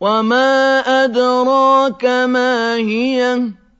وَمَا أَدْرَاكَ مَا هِيَهْ